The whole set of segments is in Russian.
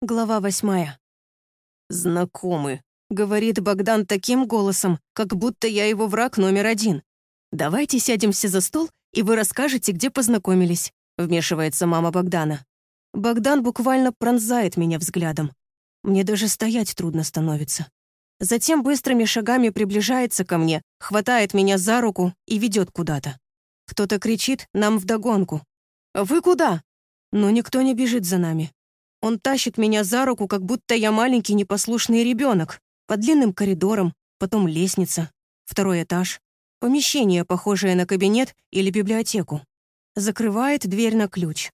Глава восьмая. «Знакомы», — говорит Богдан таким голосом, как будто я его враг номер один. «Давайте сядемся за стол, и вы расскажете, где познакомились», — вмешивается мама Богдана. Богдан буквально пронзает меня взглядом. Мне даже стоять трудно становится. Затем быстрыми шагами приближается ко мне, хватает меня за руку и ведет куда-то. Кто-то кричит нам вдогонку. «Вы куда?» Но никто не бежит за нами. Он тащит меня за руку, как будто я маленький непослушный ребенок, по длинным коридорам, потом лестница, второй этаж, помещение, похожее на кабинет или библиотеку. Закрывает дверь на ключ.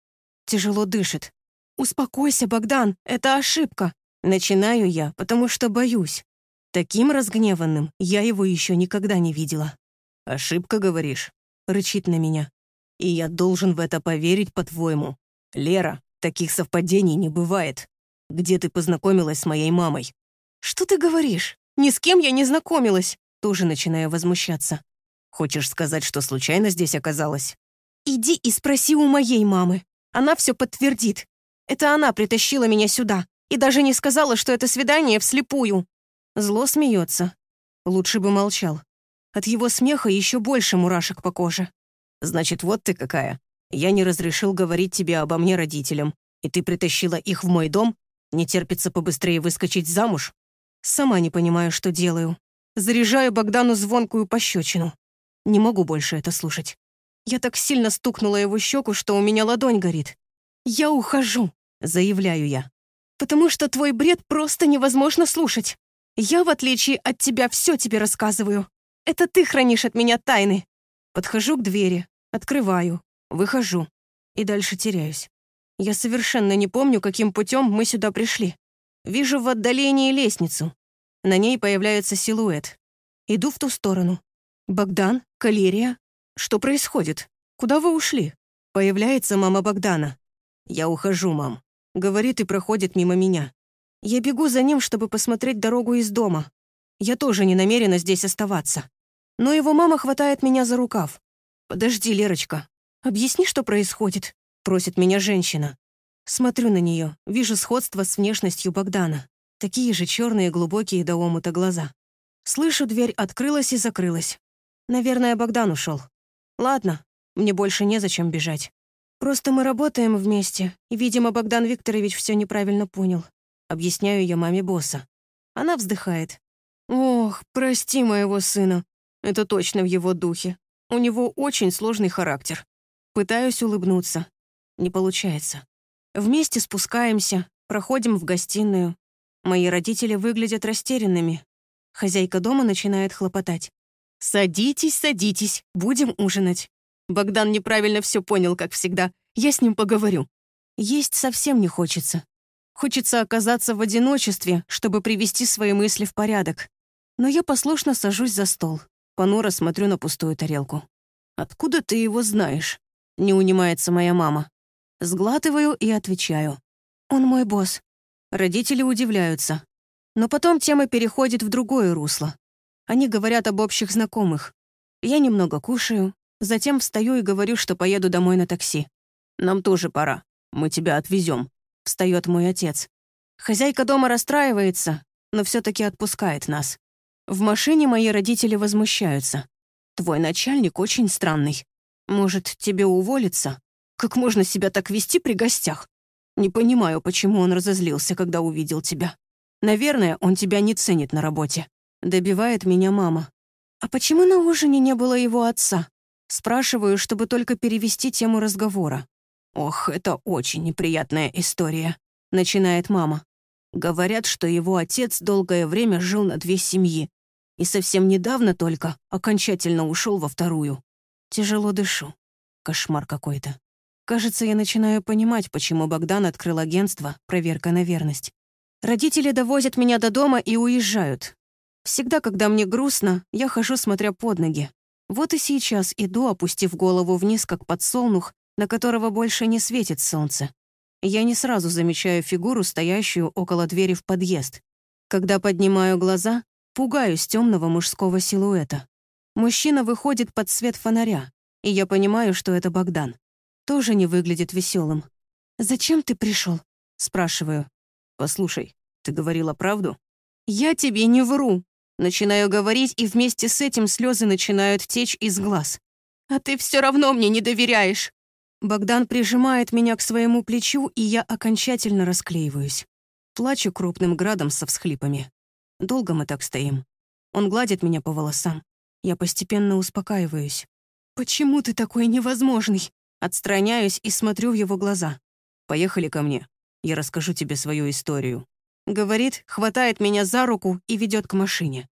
Тяжело дышит. «Успокойся, Богдан, это ошибка!» Начинаю я, потому что боюсь. Таким разгневанным я его еще никогда не видела. «Ошибка, говоришь?» — рычит на меня. «И я должен в это поверить, по-твоему. Лера, таких совпадений не бывает. Где ты познакомилась с моей мамой?» «Что ты говоришь? Ни с кем я не знакомилась!» Тоже начинаю возмущаться. «Хочешь сказать, что случайно здесь оказалась?» «Иди и спроси у моей мамы. Она все подтвердит. Это она притащила меня сюда и даже не сказала, что это свидание вслепую». Зло смеется. Лучше бы молчал. От его смеха еще больше мурашек по коже. «Значит, вот ты какая. Я не разрешил говорить тебе обо мне родителям, и ты притащила их в мой дом? Не терпится побыстрее выскочить замуж?» Сама не понимаю, что делаю. Заряжаю Богдану звонкую пощечину. Не могу больше это слушать. Я так сильно стукнула его щеку, что у меня ладонь горит. «Я ухожу», — заявляю я. «Потому что твой бред просто невозможно слушать. Я, в отличие от тебя, все тебе рассказываю. Это ты хранишь от меня тайны». Подхожу к двери, открываю, выхожу и дальше теряюсь. Я совершенно не помню, каким путем мы сюда пришли. Вижу в отдалении лестницу. На ней появляется силуэт. Иду в ту сторону. «Богдан? Калерия? Что происходит? Куда вы ушли?» Появляется мама Богдана. «Я ухожу, мам», — говорит и проходит мимо меня. Я бегу за ним, чтобы посмотреть дорогу из дома. Я тоже не намерена здесь оставаться. Но его мама хватает меня за рукав. «Подожди, Лерочка. Объясни, что происходит», — просит меня женщина. Смотрю на нее, вижу сходство с внешностью Богдана. Такие же черные, глубокие до омута глаза. Слышу, дверь открылась и закрылась. Наверное, Богдан ушел. Ладно, мне больше незачем бежать. Просто мы работаем вместе, и, видимо, Богдан Викторович все неправильно понял. Объясняю я маме босса. Она вздыхает. «Ох, прости моего сына. Это точно в его духе. У него очень сложный характер. Пытаюсь улыбнуться. Не получается. Вместе спускаемся, проходим в гостиную. Мои родители выглядят растерянными. Хозяйка дома начинает хлопотать. «Садитесь, садитесь, будем ужинать». Богдан неправильно все понял, как всегда. Я с ним поговорю. Есть совсем не хочется. Хочется оказаться в одиночестве, чтобы привести свои мысли в порядок. Но я послушно сажусь за стол. Понуро смотрю на пустую тарелку. «Откуда ты его знаешь?» — не унимается моя мама. Сглатываю и отвечаю. «Он мой босс». Родители удивляются. Но потом тема переходит в другое русло. Они говорят об общих знакомых. Я немного кушаю, затем встаю и говорю, что поеду домой на такси. «Нам тоже пора. Мы тебя отвезем встает мой отец. Хозяйка дома расстраивается, но все таки отпускает нас. В машине мои родители возмущаются. «Твой начальник очень странный. Может, тебе уволиться? Как можно себя так вести при гостях? Не понимаю, почему он разозлился, когда увидел тебя. Наверное, он тебя не ценит на работе». Добивает меня мама. «А почему на ужине не было его отца?» Спрашиваю, чтобы только перевести тему разговора. «Ох, это очень неприятная история», — начинает мама. Говорят, что его отец долгое время жил на две семьи и совсем недавно только окончательно ушел во вторую. Тяжело дышу. Кошмар какой-то. Кажется, я начинаю понимать, почему Богдан открыл агентство «Проверка на верность». Родители довозят меня до дома и уезжают. Всегда, когда мне грустно, я хожу, смотря под ноги. Вот и сейчас иду, опустив голову вниз, как подсолнух, на которого больше не светит солнце. Я не сразу замечаю фигуру, стоящую около двери в подъезд. Когда поднимаю глаза, пугаюсь темного мужского силуэта. Мужчина выходит под свет фонаря, и я понимаю, что это Богдан. Тоже не выглядит веселым. «Зачем ты пришел? спрашиваю. Послушай, ты говорила правду? Я тебе не вру. Начинаю говорить, и вместе с этим слезы начинают течь из глаз. А ты все равно мне не доверяешь. Богдан прижимает меня к своему плечу, и я окончательно расклеиваюсь. Плачу крупным градом со всхлипами. Долго мы так стоим. Он гладит меня по волосам. Я постепенно успокаиваюсь. «Почему ты такой невозможный?» Отстраняюсь и смотрю в его глаза. «Поехали ко мне. Я расскажу тебе свою историю». Говорит, хватает меня за руку и ведет к машине.